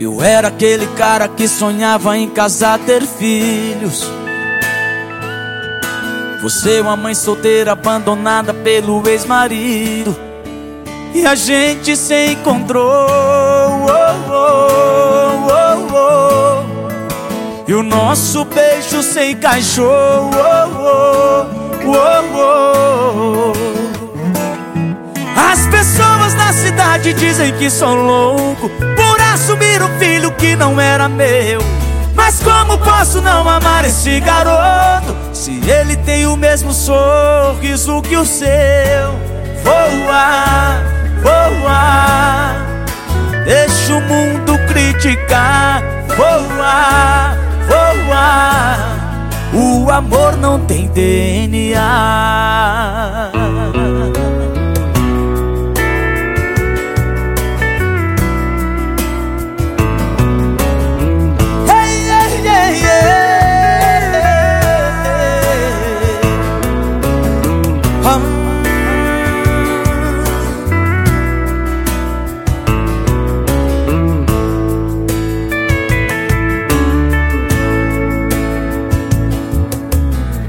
Eu era aquele cara que sonhava em casar, ter filhos. Você é uma mãe solteira abandonada pelo ex-marido. E a gente se encontrou. Oh, oh, oh, oh. E o nosso beijo se encaixou. Oh, oh. As pessoas na cidade dizem que sou louco por assumir um filho que não era meu. Mas como posso não amar esse garoto Se ele tem o mesmo sorriso que o seu Voa, voa Deixa o mundo criticar Voa, voa O amor não tem DNA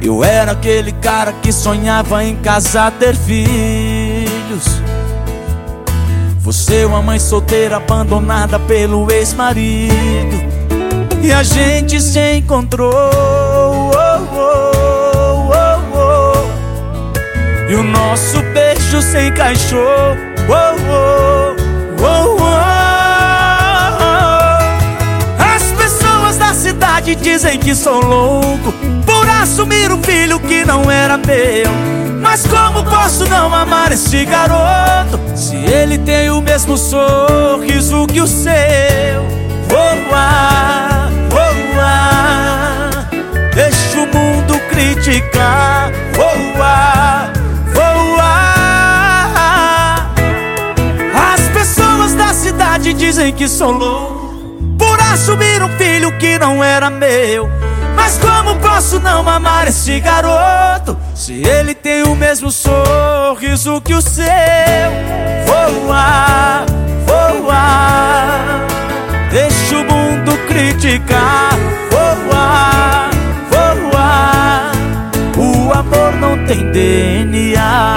Eu era aquele cara que sonhava em casar, ter filhos. Você uma mãe solteira abandonada pelo ex-marido. E a gente se encontrou. Oh, oh, oh, e o nosso beijo se encaixou. As pessoas da cidade dizem que sou louco assumir um filho que não era meu. Mas como posso não amar esse garoto se ele tem o mesmo sorriso que o seu? Voa, voa, deixa o mundo criticar. Voa, voa. As pessoas da cidade dizem que sou louco por assumir um filho que não era meu. Mas como posso não amar esse garoto? Se ele tem o mesmo sorriso que o seu. Voa, voa Deixa o mundo criticar. Voa, voa O amor não tem DNA